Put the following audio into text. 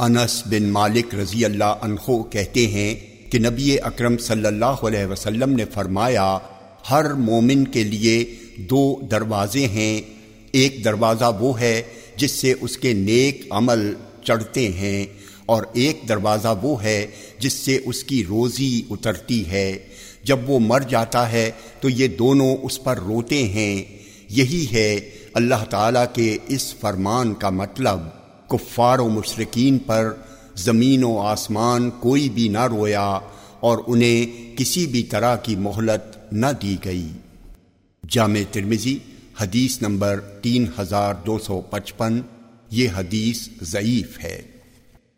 انس بن مالک رضی اللہ عنہ کہتے ہیں کہ نبی اکرم صلی اللہ علیہ وسلم نے فرمایا، ہر مومن کے لیے دو دروازے ہیں، ایک دروازہ وہ ہے جس سے اس کے نیک عمل چڑھتے ہیں، اور ایک دروازہ وہ ہے جس سے اس کی روزی اترتی ہے۔ جب وہ مر جاتا ہے تو یہ دونوں اس پر روتے ہیں۔ یہی ہے اللہ تعالیٰ کے اس فرمان کا مطلب۔ کفار و مشرقین پر زمین و آسمان کوئی بھی نہ رویا اور انہیں کسی بھی طرح کی مہلت نہ دی گئی۔ جامع ترمزی حدیث نمبر تین ہزار دو سو پچپن، یہ حدیث ضعیف ہے۔